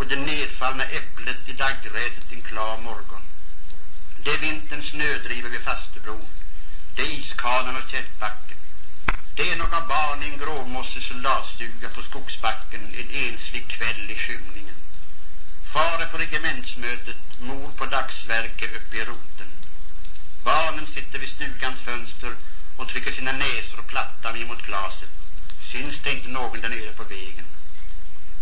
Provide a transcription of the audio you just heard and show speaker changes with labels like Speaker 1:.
Speaker 1: och det nedfallna äpplet i daggräset en klar morgon. Det är vinterns snödrivor vid Fastebron. Det är iskanan och tältbacken. Det är några barn i en gråmossig soldatstuga på skogsbacken en enslig kväll i skymningen. Far är på regementsmötet, mor på dagsverke uppe i roten. Barnen sitter vid stugans fönster och trycker sina näsor och plattar emot mot glaset. Syns det inte någon där nere på vägen?